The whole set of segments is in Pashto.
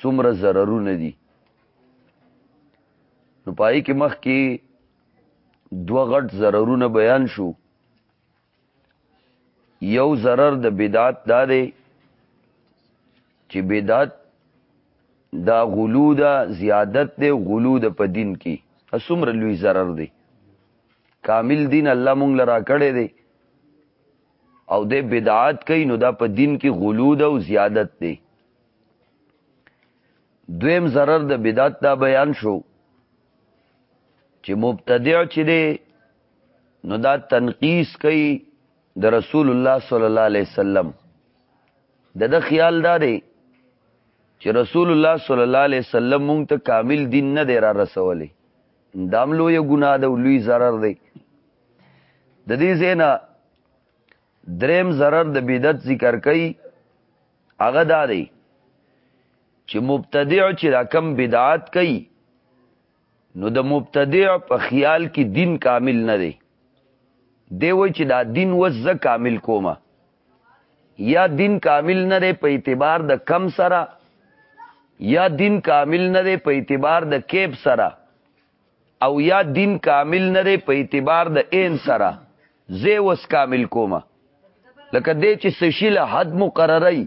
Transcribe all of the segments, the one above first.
څومره ضررونه دي نو پای کې مخ کې دوه غټ ضررونه بیان شو یو ضرر د بدعت دا دی چې بدعت دا غلو دا زیادت دی غلو د په دین کې اسمر لوی ضرر دی کامل دین الله مونږ لرا کړی دی او د بدعات کوي نو دا په دین کې غلو ده او زیادت دی دویم ضرر د بدعت دا بیان شو چې مبتدع چې دی نو دا تنقیس کوي د رسول الله صلی الله علیه وسلم د د خیال دا دی چې رسول الله صلی الله علیه وسلم مونږ ته کامل دین نه دی را رسولی دام لوی ګناه ده لوی zarar دی د دې زینا دریم zarar د بدعت ذکر کوي هغه دا دی چې مبتدع چې دا کم بدعات کوي نو د مبتدع په خیال کې دین کامل نه دی دی وای چې دا دین وزه کامل کومه یا دین کامل نه دی په اعتبار د کم سره یا دین کامل نه دی په اعتبار د کیب سره او یا دین کامل نه دی په اعتبار د عین سره زه وس کامل کومه لکه دې چې سشیله حد مقررای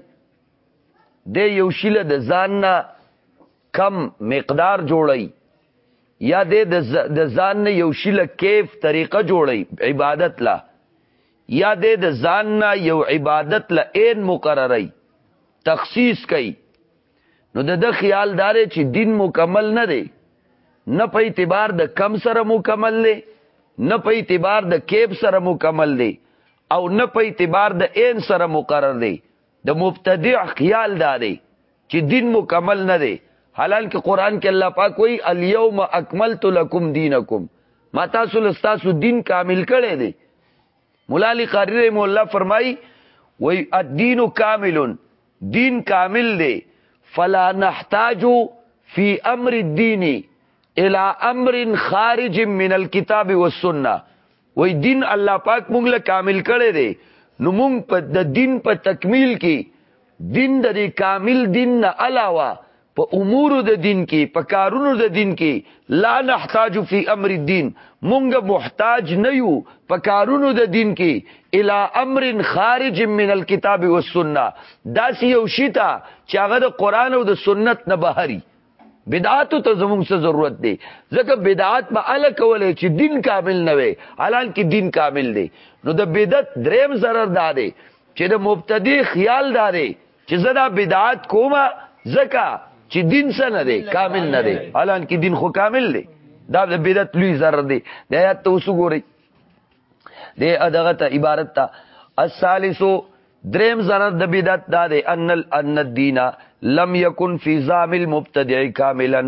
دې یو شیله د ځان نه کم مقدار جوړی یا دې د ځان نه یو شیله کیف طریقه جوړی عبادت لا یا دی د ځان نه یو عبادت له عین مقرري تخصیص کوي نو د د خیال دار چې دین مکمل نه دی نه په اعتبار د کم سره مکمل دی نه په اعتبار د کیب سره مکمل دی او نه په اعتبار د عین سره مقرر دی د مبتدع خیال دا دی چې دین مکمل نه دی حالان کې قران کې الله پاک وایي الیوم اکملت لکم دینکم ما تاسو له تاسو دین کامل کړی دی مولا علی قاری رحم الله فرمایي وای الدین کامل دین کامل دی فلا نحتاج فی امر الدین الى امر خارج من الكتاب والسنه وای دین الله پاک موږ له کامل کړي دی نو موږ په د دین په تکمیل کې دین د دې کامل دین نه علاوه په امور د دین کې په کارونو د دین کې لا نحتاج فی امر الدین موږ محتاج نه یو په کارونو د دین کې الی امر خارج من الكتاب والسنه دا سی یو شیتا چې هغه د قران او د سنت نه بهري بدعات ته زموږ څه ضرورت دی ځکه بدعات به ال کولای چې دین کامل نه وي حالان کې دین کامل دی نو د بدعت دریم zarar دا دی چې د مبتدی خیال دا دی چې زدا بدعات کومه ځکه چې دین څه نه دی کامل نه دی حالان کې دین خو کامل دی دا د بدعت لوی zarar دی د آیات ته وسګورئ دې ادغه ته عبارت ته الثالثو دریم زند د بدعت دا دی ان ان الدین لم یکن فی زام المبتدع کاملا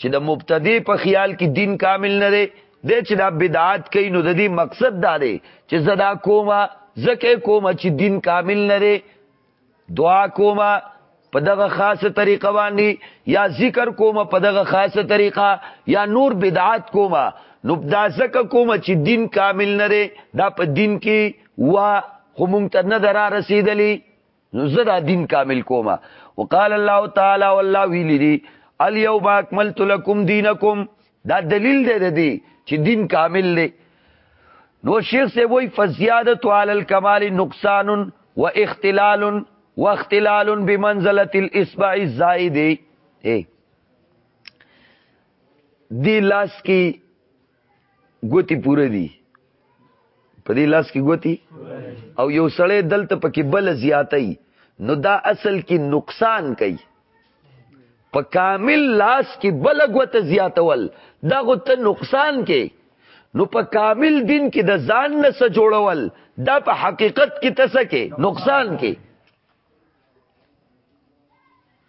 چې د مبتدی په خیال کې دین کامل نه دی د چې دا بدعات کوي نو د دې مقصد دا دی چې زدا کومه زکه کومه چې دین کامل نه دی دعا کومه په دغه خاصه طریقه باندې یا ذکر کومه په دغه خاصه طریقه یا نور بدعات کومه نو دا ځکه کومه چې دین کامل نه دی دا په دین کې وا خو مونږ ته نه درا رسیدلی نو زه دا دین کامل کومه وقال الله تعالی والله ویلی دی الیوم اکملت لکم دینکم دا دلیل دی د دې چې دین کامل دی نو شیخ سے وای فزیادت علی الکمال نقصان و اختلال و اختلال بمنزله الاصبع الزائد اے دی لاس کی ګوتی پوره دی په دې لاس کې ګوتی او یو سړی دلته پکې بل زیاتای نو دا اصل کې نقصان کوي په کامل لاس کې بل غوته زیاتول دا غوته نقصان کوي نو په کامل دین کې د ځان نه سره جوړول دا په حقیقت کې تسکه نقصان کوي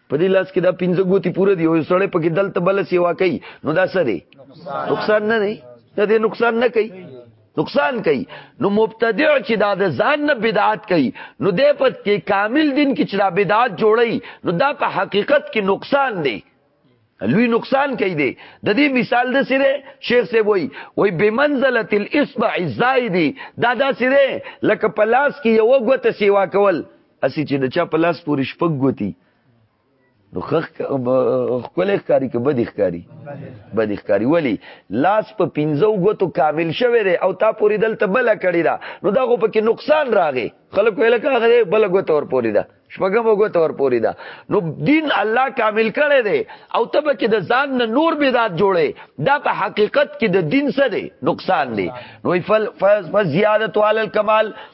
په دې لاس کې دا پنځه ګوتی پوره دی او سړی په کې دلته بل سی واکې نو دا سره نقصان نه دی نه دی نقصان نه کوي نقصان کوي نو مبتدع چې دا د ځان نه بدعت کوي نو دې په کې کامل دین کې چې دا بدعت جوړي نو دا په حقیقت کې نقصان دی لوی نقصان کوي دی د دې مثال د سره شیخ سی وای وای بمنزله الاصبع الزائد دا دا سره لکه پلاس کې یو غوته سیوا کول اسی چې د چا په لاس پورې شپږ ګوتی نو خخ خپل ښکاری کې بد ښکاری بد ښکاری ولی لاس په پینځو غوتو کامل شوه دی او تا پوری دلته بل کړی دا نو دا غو پکې نقصان راغی خلک ویل کاغه بل غوت اور پوری دا شپږم غوت اور پوری دا نو دین الله کامل کړی دی او ته پکې د ځان نه نور بدعت جوړې دا په حقیقت کې د دین سره دی نقصان دی نو فل فز زیادت علی الکمال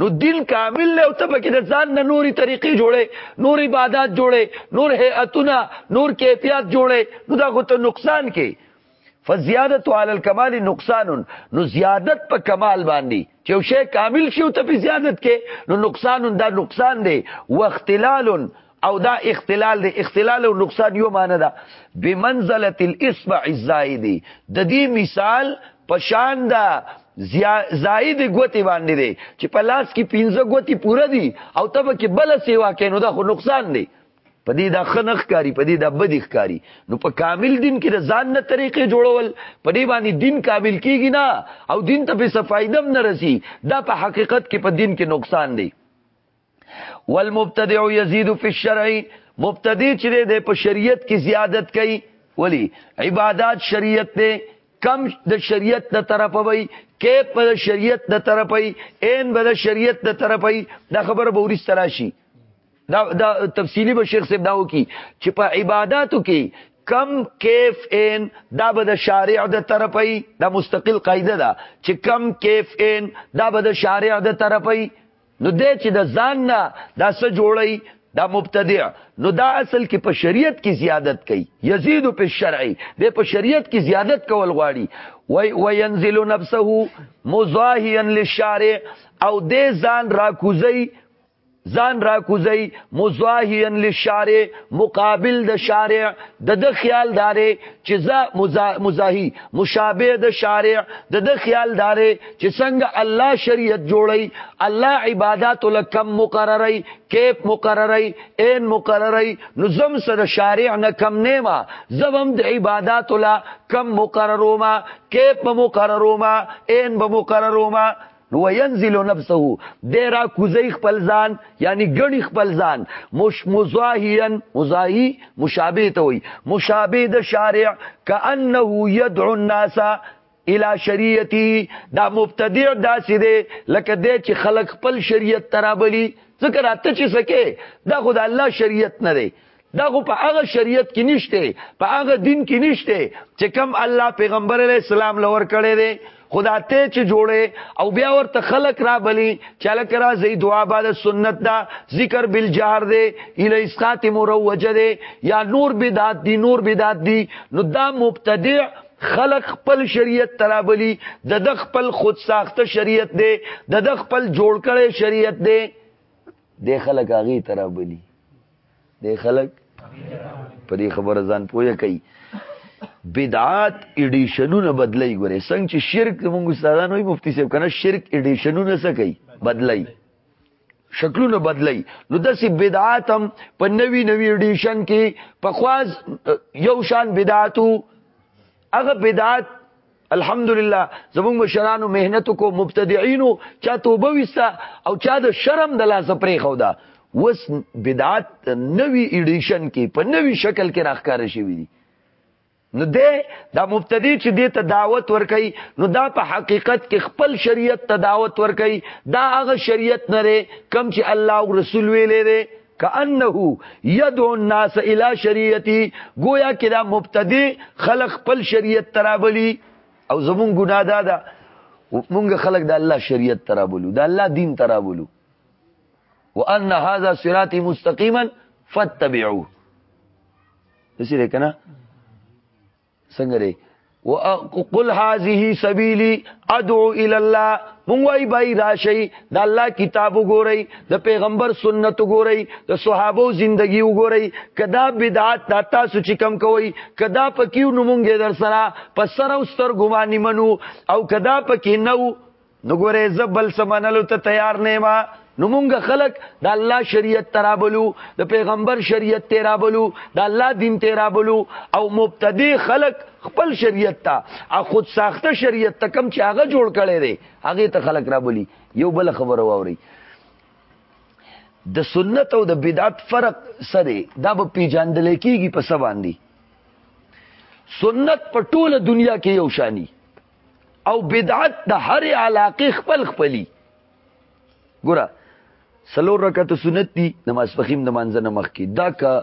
نو دین کامل له ته پکې د ځان نه نوري طریقې جوړې نور عبادت جوړې نور هيئتونه نور کیفیت جوړې نو دا خو ته نقصان کې فزیادت علی الکمال نقصان نو زیادت په کمال باندې چې شی کامل شي او ته په زیادت کې نو نقصان دا نقصان دی واختلال او دا اختلال دی اختلال او نقصان یو معنی ده بمنزله الاصبع الزائد د دې مثال پشان دا زائد غوتی باندې دی چې په لاس کې 15 غوتی پوره دي او تب کې بل سیوا کینو دا خو نقصان دی په دې دا خنخ کاری په دې دا بدی ښکاری نو په کامل دین کې د ځان نه طریقې جوړول په دې باندې دین کامل کیږي نه او دین ته به صفایدم نه رسی دا په حقیقت کې په دین کې نقصان دی والمبتدع يزيد في الشرع مبتدع چې د په شریعت کې زیادت کوي ولی عبادت شریعت ته کم د شریعت د طرف وي کې په شریعت د طرف وي عین به د شریعت د طرف وي دا خبره به ورس تراشي دا دا تفصیلی به شیخ صاحب داو کی چې په عبادتو کې کم کیف ان دا به د شارع د طرفي دا مستقل قاعده ده چې کم کیف ان دا به د شارع د طرفي نو دې چې د ځان نه دا څه جوړي دا مبتدع نو دا اصل کې په شریعت کې زیادت کوي یزيد په شرعي د په شریعت کې زیادت کول غواړي وای وینزل نفسه مزاحيا للشارع او دې ځان را کوزي ځان را کوزي مزاحيا للشارع مقابل د شارع د د خیال دارې چې زه مزاحي مشابه د شارع د د خیال دارې چې څنګه الله شریعت جوړي الله عبادت لکم مقرري کیپ مقرري عین مقرري نظم سره شارع نه کم نه ما زبم د عبادت لا کم مقرروما کیپ مقرروما عین به مقرروما نو ينزل نفسه د را کوزي خپل ځان یعنی ګڼي خپل ځان مش مزاحيا مزاحي مشابه ته وي مشابه د شارع کانه يدعو الناس الى شریعته دا مبتدع داسې دی لکه د چې خلق خپل شریعت ترابلی ذکر اته چې سکه دا خدای الله شریعت نه دی دا خو په هغه شریعت کې نشته په هغه دین کې نشته چې کم الله پیغمبر علی السلام لور کړي دي خدا ته چې جوړه او بیا ورته خلق را بلی چاله کرا زی دعا بعد سنت دا ذکر بالجهر دی الی اسقات مروجه دی یا نور بدعت دی نور بدعت دی نو دا مبتدع خلق خپل شریعت ترابلی د د خپل خود ساخته شریعت دی د د خپل جوړ کړي شریعت دی د خلق هغه ترابلی دې خلک په دې خبره ځان پوهه کوي بدعات ایډیشنونه بدلای ګوري څنګه چې شرک موږ استادانو یې مفتی صاحب کنه شرک ایډیشنونه څه کوي بدلای شکلونه بدلای نو داسې بدعات هم په نوی نوی ایډیشن کې په خواز یو شان بدعاتو هغه بدعات الحمدلله زموږ مشرانو مهنت کو مبتدعينو چا توبه وستا او چا د شرم د لاس پرې خو دا وس بدعت نوی ایډیشن کې په نوی شکل کې راخکار شي وي نو دې دا مبتدی چې دې ته دعوت ورکړي نو دا په حقیقت کې خپل شریعت ته دعوت ورکړي دا هغه شریعت نه لري کم چې الله او رسول ویلې کانه یدعو الناس الی شریعتی گویا کې دا مبتدی خلق خپل شریعت ترابلی او زمون ګناه دا ده مونږ خلق د الله شریعت ترابلو د الله دین ترابلو وان هذا صراطی مستقیما فاتبعوه دسی ده کنه څنګه دی وقل هذه سبيلي ادعو الى الله مونږ وای بای راشي د الله کتاب وګورئ د پیغمبر سنت وګورئ د صحابه زندگی وګورئ کدا بدعت تا تاسو چې کم کوي کدا پکیو نو مونږ در سره په سر او ستر ګمانې منو او کدا پکې نو نو ګوره زبل سمنلو ته تیار نه ما نو مونږ خلق د الله شریعت ترابلو د پیغمبر شریعت ترابلو د الله دین ترابلو او مبتدی خلق خپل شریعت ته او خود ساخته شریعت ته کم چې هغه جوړ کړي دي هغه ته خلق رابلی یو بل خبر واوري د سنت او د بدعت فرق سره دا به پیجاندل کیږي په سباندی سنت په ټوله دنیا کې یو شانی او بدعت د هر علاقه خپل خپلی ګوره سلور رکعت سنت دي نماز فخیم د مانځه نه مخ کی دا کا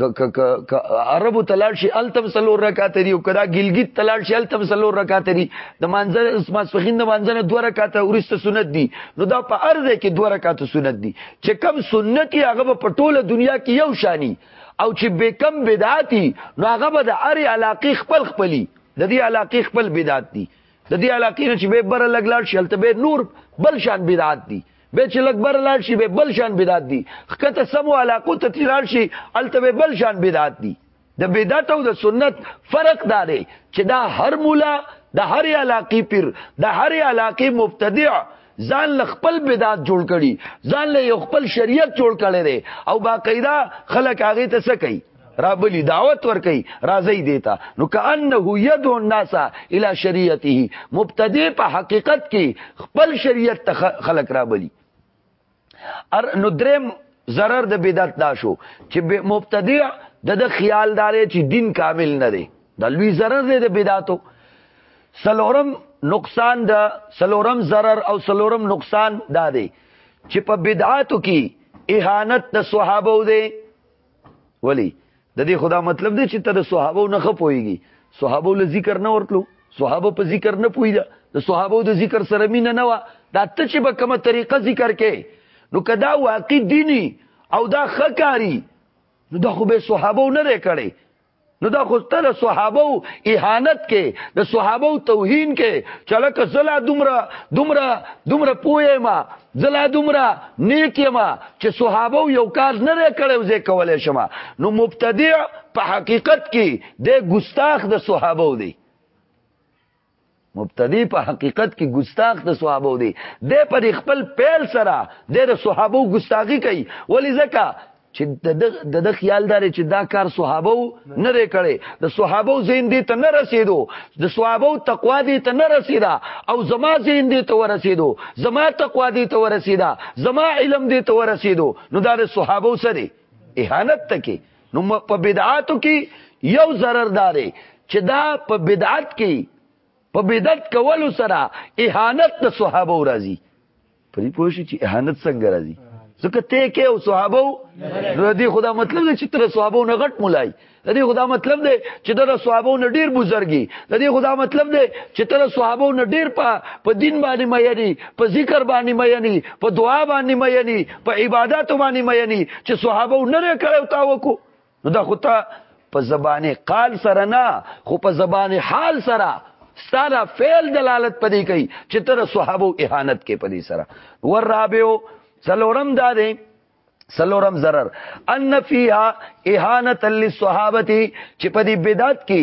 عربو تلال شي التم سلور رکعات لري او کدا ګلګیت تلال شي التم سلور رکعات لري د منځل اسما سخین د منځنه دوه رکعات ورست سنت دي نو دا په ارزه کې دوه رکعات سنت دي چې کم سنت یې هغه په ټوله دنیا کې یو شانی او چې به کم بدعتي نو هغه به د اری علاقه خپل خپلی د دې علاقې خپل بدعت دي د دې علاقې نه چې به بر لګلاړ شي هلته به نور بل شان بدعت دي به چې لګ بر لاړ شي به بل شان بدعت دي خکته سمو علاقو ته تیرار شي هلته به بل شان بدعت دي د بدعت او د سنت فرق دا دی چې دا هر مولا د هر علاقې پیر د هر علاقې مبتدع ځان له خپل بدعت جوړ کړي ځان له خپل شریعت جوړ کړي او باقاعده خلک هغه ته څه کوي را بلی دعوت ور کوي راځي دیتا نو کانه یدو الناس الی شریعته مبتدی په حقیقت کې خپل شریعت ته خلق را بلی ار نو درم zarar د بدعت دا شو چې مبتدی د د خیال داري چې دین کامل نه دی د لوی zarar دی د بدعتو سلورم نقصان د سلورم zarar او سلورم نقصان دا دی چې په بدعاتو کې اهانت د صحابه دی ولی د دې خدا مطلب دی چې ته د صحابه نه خپويږي صحابه له ذکر نه ورتلو صحابه په ذکر نه پويدا د صحابه د ذکر سره مين نه و دا ته چې به کومه طریقه ذکر کې نو کدا واقع دینی او دا خکاری نو دا خو به صحابه نه لري کړي نو دا خو تر صحابه او اهانت کې د صحابه او توهین کې چلک زلا دومره دومره دومره پوهه ما زلا دومره نیک ما چې صحابه یو کار نه کړو زه کولای شم نو مبتدع په حقیقت کې د ګستاخ د صحابه دی مبتدی په حقیقت کې ګستاخ د صحابه دی د پر خپل پیل سره د صحابه ګستاخی کوي ولی ځکه چې د د خیال دار چې دا کار صحابه نه لري کړي د صحابه زین دي ته نه رسیدو د صحابه تقوا دي ته نه رسیدا او زما زین دي ته ورسیدو زما تقوا دي ته ورسیدا زما علم دي ته ورسیدو نو دا د صحابه سره اهانت تکي نو په بدعاتو کې یو ضرر داري چې دا په بدعت کې په بدعت کولو سره اهانت د صحابه راځي پرې پوه شي چې اهانت څنګه راځي ځکه ته کې او صحابه نو دې خدا مطلب دی چې تر صحابه نه غټ مولای دې خدا مطلب دی چې تر صحابه نه ډیر بزرګي دې خدا مطلب دی چې تر صحابه نه ډیر په دین باندې مې یعنی په ذکر باندې مې یعنی په دعا باندې مې یعنی په عبادت باندې مینی چې صحابه نه لري کړو تا وکو نو دا خو ته په زبانه قال سره نه خو په زبانه حال سره ستاره فعل دلالت پدې کوي چې تر صحابه اهانت کې پدې سره ور رابیو څلورم دا دی سلورم zarar ان فیها اهانه للصحابه چې په دې بدعت کې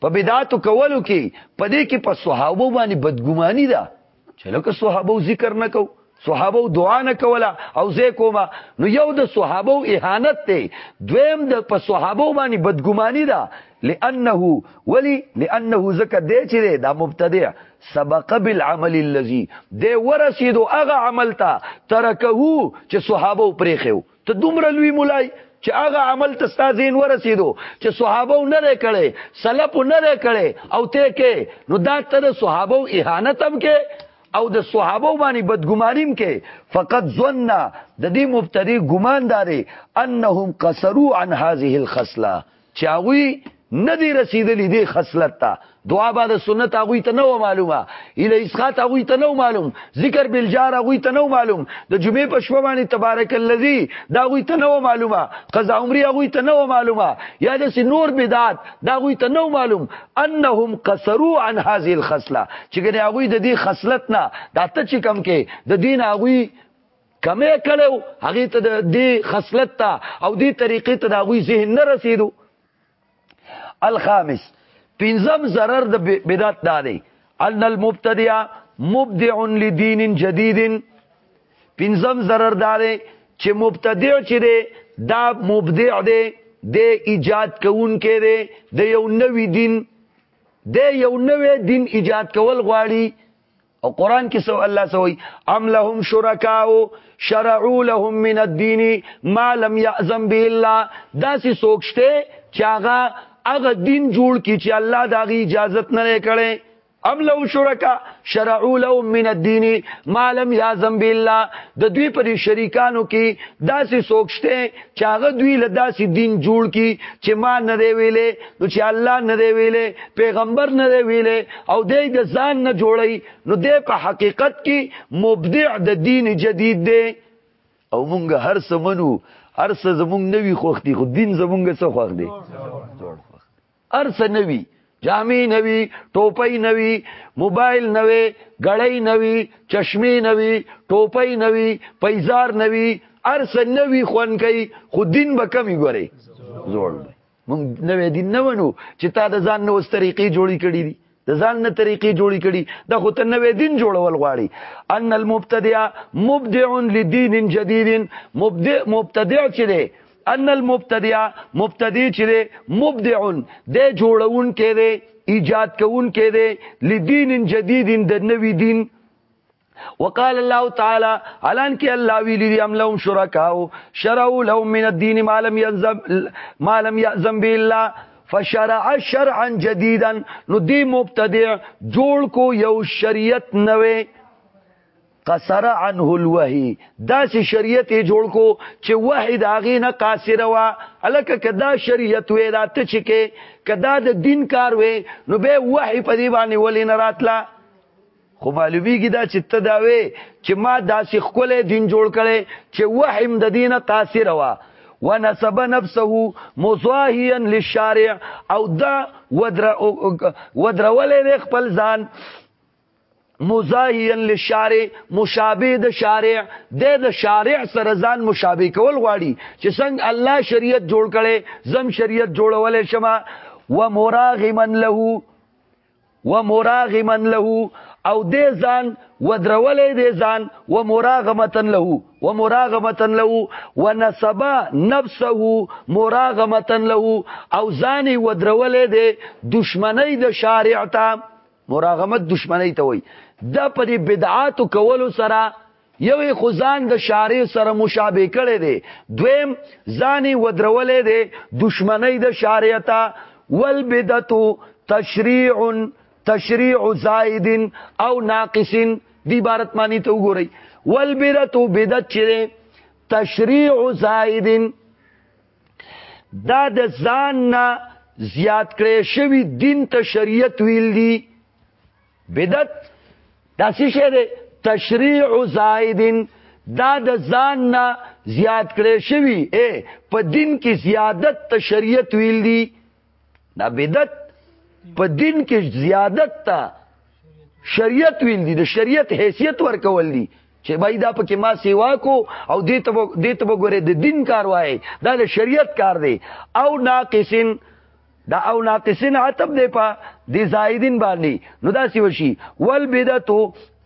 په بدعاتو کولو کې په دې کې په صحابه باندې بدګماني ده چې لکه صحابه ذکر نه کو صحابه دعا نه کوله او زه کومه نو یو د صحابه اهانت ته دویم د په صحابه باندې بدګماني ده لانه ولی لانه زکه دی چې دا مبتدع سبق بالعمل الذي دی ورسید هغه عمل ته ترکه چې صحابه پرې خو ته دومره لوی مولای چې هغه عمل ته ستا ذهن ورسېدو چې صحابه نه لري کړي سلف نه لري کړي او ته کې نو دا تر صحابه اهانت هم کې او د صحابه باندې بدګمانیم کې فقط ظن د دې مبتدی ګمان داري انهم قصروا عن هذه الخصله چې هغوی نه دی رسیدلی دی خصلت ته دعا بعد سنت هغه ته نو معلومه اله اسقات هغه ته نو معلوم ذکر بالجار هغه ته نو معلوم د جمعې په شپه باندې تبارک الذی دا هغه ته نو معلومه قضا عمره هغه ته نو معلومه یا د نور بدعت دا هغه ته نو معلوم انهم قصروا عن هذه الخصله چې ګنې هغه د دې خصلت نه دا ته چې کم کې د دین هغه کمه کړو هغه ته د دې خصلت ته او دې طریقې ته د غوي ذهن نه رسیدو الخامس پنځم zarar د بدعت دا دی ان المبتدع مبدع لدين جديد پنځم zarar دا دی چې مبتدع چې دی دا مبدع دی د ایجاد کوون کې دی د یو نوې دین د یو نوې دین ایجاد کول غواړي او قران کې سو الله سوي ام لهم شرکاو شرعوا لهم من الدين ما لم يعزم به الله دا سي سوچته چې هغه هغه دین جوړ کی چې الله دا غي اجازه نه کړي ام لو شرکا شرعو لو من الدین ما لم یعظم بالله د دوی پر شریکانو کې داسې سوچته چې هغه دوی له داسې دین جوړ کی چې ما نه دی ویلې نو چې الله نه دی ویلې پیغمبر نه دی ویلې او دې د ځان نه جوړي نو دې په حقیقت کې مبدع د دین جدید دی او مونږ هر څه منو هر څه زمونږ نوي خوښتي خو دین زمونږ څه خوښ دی ارس نوی جامې نوی ټوپۍ نوی موبایل نوی غړۍ نوی چشمه نوی ټوپۍ نوی پیزار نوی ارس نوی خون کوي خو دین به کمی ګوري زوړ مونږ نوې دین نه ونو چې تا د ځان نو طریقې جوړې کړې دي د ځان نه طریقې جوړې کړي د خو ته نوې دین جوړول غواړي ان المبتدع مبدع لدین جدید مبدع مبتدع چې دی ان المبتدع مبتدع چې دی مبدع د جوړون کې دی ایجاد کوون کې دی لدین جدید د نوې دین وقال الله تعالی الان کې الله ویلی دی ام لهم شرکاو شرعوا لهم من الدين ما لم ينزم ما لم يعزم به الله فشرع شرعا جديدا نو دی مبتدع جوړ کو یو شریعت نوې قصر عنه الوحی دا چې شریعت یې جوړ کو چې وحی دا غي نه قاصر وا الکه کدا شریعت وې دا ته چې کې کدا د دین کار وې نو به وحی په دی باندې ولې نه راتلا خو معلومیږي دا چې ته دا وې چې ما داسې خپل دین جوړ کړي چې وهم د دینه تاثیر وا ونسب نفسه مضاهيا للشارع او دا ودر ودرولې خپل ځان مزاهیان للشارع مشابه د شارع د د شارع سره ځان مشابه کول غواړي چې څنګه الله شریعت جوړ کړي زم شریعت جوړول شمه ومراغما له و مراغما له او دې ځان ودرولې دې ځان و مراغمتن له و مراغمتن له ونسب نفسه مراغمتن له او ځان ودرولې دې دشمنی د شارع ته مراغمت دشمنی ته وای د پرې بدعات کولو سره یو یې خو ځان د شارع سره مشابه کړی دی دویم ځان یې ودرولی دی دشمنۍ د شارع ته والبدعتو تشریع تشریع زائد او ناقص دی عبارت معنی ته وګورئ والبدعتو بدعت چې تشریع زائد دا د ځان نه زیات کړی شوی دین ته شریعت ویل دی بدعت دا څه شی دی تشریع زائدین دا د ځان نه زیات کړی شوی اے په دین کې زیادت ته شریعت ویل دی دا بدعت په دین کې زیادت ته شریعت ویل دی د شریعت حیثیت ورکول دی چې بای دا پکې ما سیوا کو او دې ته دې ته وګوره د دین کار وای دا د شریعت کار دی او ناقصین دا او ناقصین عتب دی په دی زائدین باندې نو دا سی وشي ول بدعت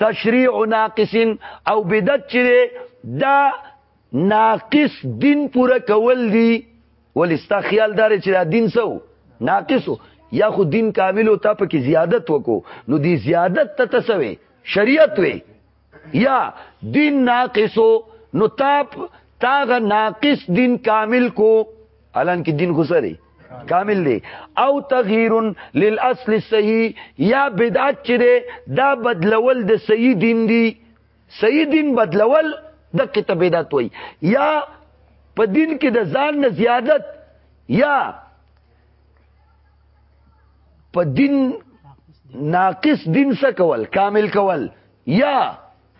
تشریع ناقصین او بدعت چې دا ناقص دین پورا کول دی ول استا خیال دار چې دا دین سو ناقصو یا خو دین کامل او تا په کې زیادت وکړو نو دی زیادت ته تسوي شریعت وي یا دین ناقصو نو تاپ تاغه ناقص دین کامل کو الان کې دین خسري کامل دی او تغییر للاصل الصحیح یا بدعت چې دا بدلول د صحیح دین دی صحیح دین بدلول د کتاب بدعت وای یا په دین کې د ځان نه زیادت یا په دین ناقص دین څه کول کامل کول یا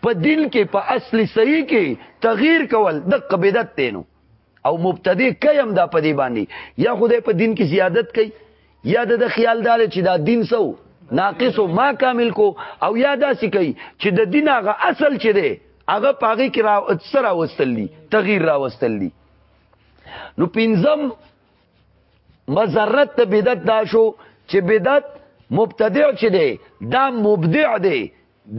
په دین کې په اصل صحیح کې تغییر کول د قبیدت تینو او مبتدی کيم دا په دی باندې یا خدای په دین کې زیادت کوي یا د خیال دار چې دا دین سو ناقص او ما کامل کو او یا دا سی کوي چې د دین هغه اصل چې دی هغه پاغي کې را سره وستلی تغییر را وستلی نو پینځم مزرت ته بدعت دا شو چې بدعت مبتدع چې دی دا مبدع دی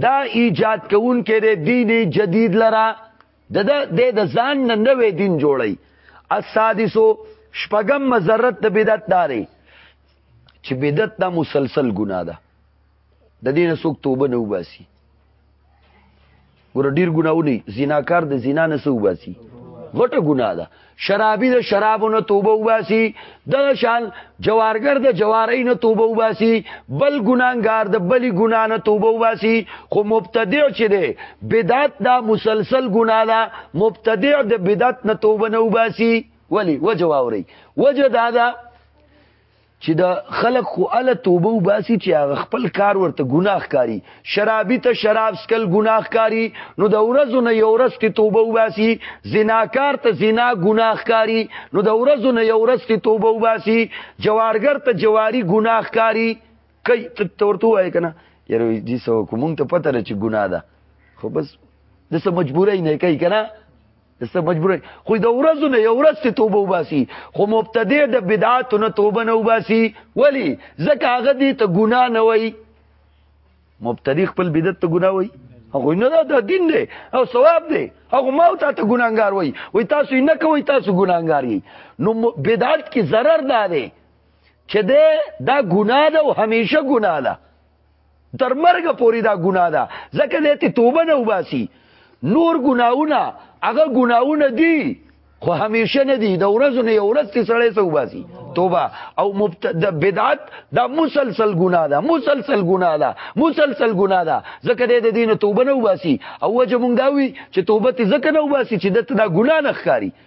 دا ایجاد کوون کې دی دین جدید لرا د د د ځان نه نوې دین جوړی السادسو شپغم مزرت ته بدعت داري چې بدعت دا مسلسل ګناه ده د دې نه څوک توبه نه وباسي ګوره ډېر ګناهونه زناکار د زنا نه څه وباسي غټه ګناه ده شرابي د شرابو نه توبه وباسي د شان جوارګر د جوارۍ نه توبه وباسي بل ګناګار د بلی ګنا نه توبه وباسي خو مبتدع چې دی بدعت دا مسلسل ګنا ده مبتدع د بدعت نه توبه نه وباسي ولی وجه واوري وجه دا ده چی دا خلق خو اله توبه وباسی چی هغه خپل کار ورته ګناه ښکاری شرابی ته شراب سکل ګناه ښکاری نو د ورځو نه یو ورځ ته توبه وباسی زناکار ته زنا ګناه ښکاری نو د ورځو نه یو ورځ ته توبه وباسی جوارګر ته جواری ګناه ښکاری کای ته ورته وای کنه یاره دې سو کوم ته پته لري چې ګناه ده خو بس د څه مجبورای نه کوي کنه دسته مجبور خو د ورځو نه یو ورځ ته توبه وباسي خو مبتدی د بدعات نه توبه نه وباسي ولی ځکه هغه دې ته ګناه نه وای مبتدی خپل بدعت ته ګناه وای هغه نه دا د دین دی او ثواب دی هغه ما ته ته ګناګار وای وای تاسو نه کوي تاسو ګناګار یې نو بدعت کې zarar دا دی چې دا ګناه ده او همیشه ګناه ده تر مرګ پورې دا ګناه ده ځکه دې ته توبه نه وباسي نور ګناونه هغه ګناونه دي خو همیشه نه دي د ورځو نه ورځ ته سړی سو باسي توبه او مبتد بدعت دا مسلسل ګناه ده مسلسل ګناه ده مسلسل ګناه ده ځکه د دین توبه نه وباسي او وجه مونږ دا وی چې توبه ته ځکه نه وباسي چې دته دا ګناه نه ښکاری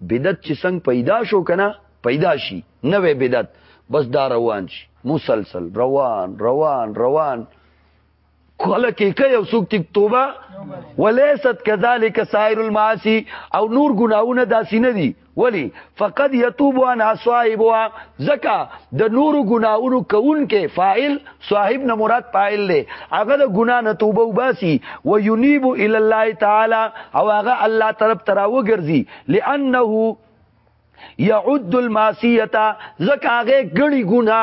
بدعت چې څنګه پیدا شو کنه پیدا شي نوې بدعت بس دا روان شي مسلسل روان روان روان کله کې کوي او څوک تک توبه وليست كذلك سائر المعاصي او نور ګناونه داسې نه دي ولی فقد يتوب عن اصائبها زکا د نور ګناونو کون کې فاعل صاحب نه مراد پایل دی هغه د ګنا نه توبه وباسي و ينيب الى الله تعالی او هغه الله طرف تراو ګرځي لانه يعد المعصيه زکه هغه ګړي ګنا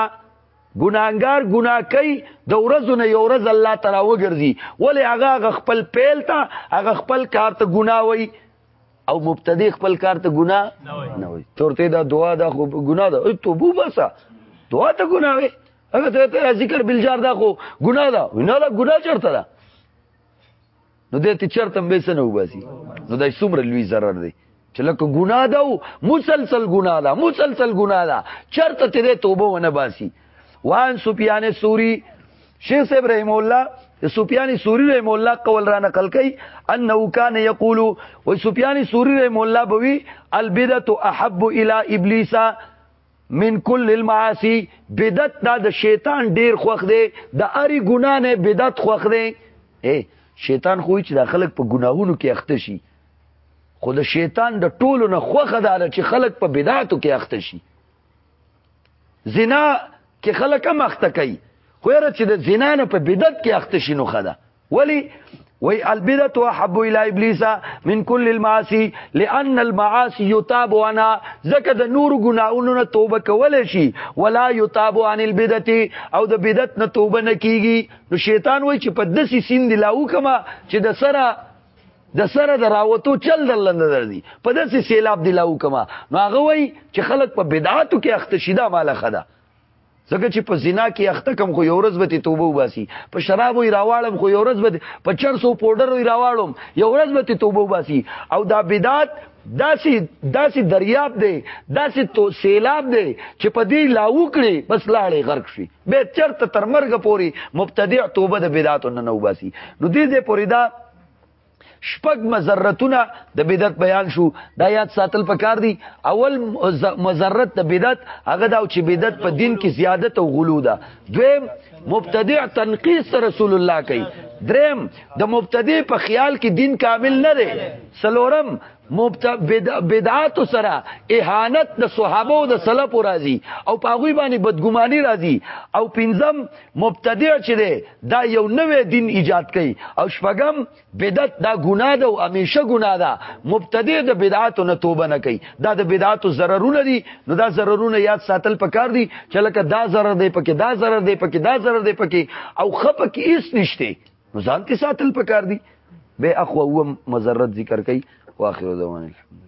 ګناګار ګنا کوي د ورځو نه یو ورځ الله تعالی وګرځي ولې هغه خپل پیل ته هغه خپل کار ته ګنا وای او مبتدی خپل کار ته ګنا نه وای تورته دا دعا دا خو ګنا ده ته بو باسه دعا ته ګنا وای هغه ته ته ذکر بلجار دا خو ګناه ده نه لا ګناه چرته ده نو دې ته چرته به سنه وباسي نو دای څومره لوی zarar دی چې لکه ګناه ده او مسلسل ګناه ده مسلسل ګناه ده چرته ته توبه ونه باسي وان سفیان سوری شیخ صاحب رحم الله سفیان سوری رحم الله قول را نقل کئ انه کان یقول و سفیان سوری رحم الله بوي البدعه احب الى ابلیس من کل المعاصی بدعت دا د شیطان ډیر خوخ دی د اری ګنا نه بدعت خوخ دی اے شیطان خو چې د خلک په ګناهونو کې اخته شي خو د شیطان د ټولو نه خوخه ده چې خلک په بدعاتو کې اخته شي زنا کې خلک هم اخته کوي خو یره چې د زنا نه په بدعت کې اخته شي نو خدا ولی وی البدت احب الى ابلیس من كل المعاصي لان المعاصي يتاب عنها زکه د نور ګناونو نه توبه کول شي ولا يتاب عن البدت او د بدعت نه توبه نه کیږي نو شیطان وای چې په دسی سین دی لاو کما چې د سره د سره د راوتو چل دلند درځي په دسی سیلاب دی لاو کما نو هغه وای چې خلک په بدعاتو کې اخته شیدا مال خدا ځکه چې په زنا کې اخته کم خو یو ورځ به توبه وباسي په شرابو یې راواړم خو یو ورځ به په چرسو پودرو یې راواړم یو ورځ به توبه وباسي او دا بدعت داسې داسې دریاب دی داسې تو سیلاب دی چې په دې لاو کړي بس لاړې غرق شي به چرته تر مرګ پوري مبتدع توبه د بدعت نه نو باسي نو دې دې پوري دا شپږ مزرتونه د بدعت بیان شو دا یاد ساتل پکار دي اول مزرت د بدعت هغه دا چې بدعت په دین کې زیادت او غلو ده دویم مبتدع تنقیص رسول الله کوي دریم د مبتدی په خیال کې دین کامل نه دی سلورم بدعات سره اهانت د صحابه او د سلف راضي او پاغوي باندې بدګماني راضي او پنځم مبتدع چې ده دا یو نوې دین ایجاد کړي او شپږم بدعت دا ګناه ده او همیشه ګناه ده مبتدع د بدعات نه توبه نه کوي دا د بدعات ضررونه دي نو دا ضررونه یاد ساتل پکار دي چې لکه دا ضرر دی پکې دا ضرر دی پکې دا ضرر دی پکې او خپ کې هیڅ نشته نو ځان کې ساتل پکار دي به اخو و مزرت ذکر کوي واخر دوان الحمد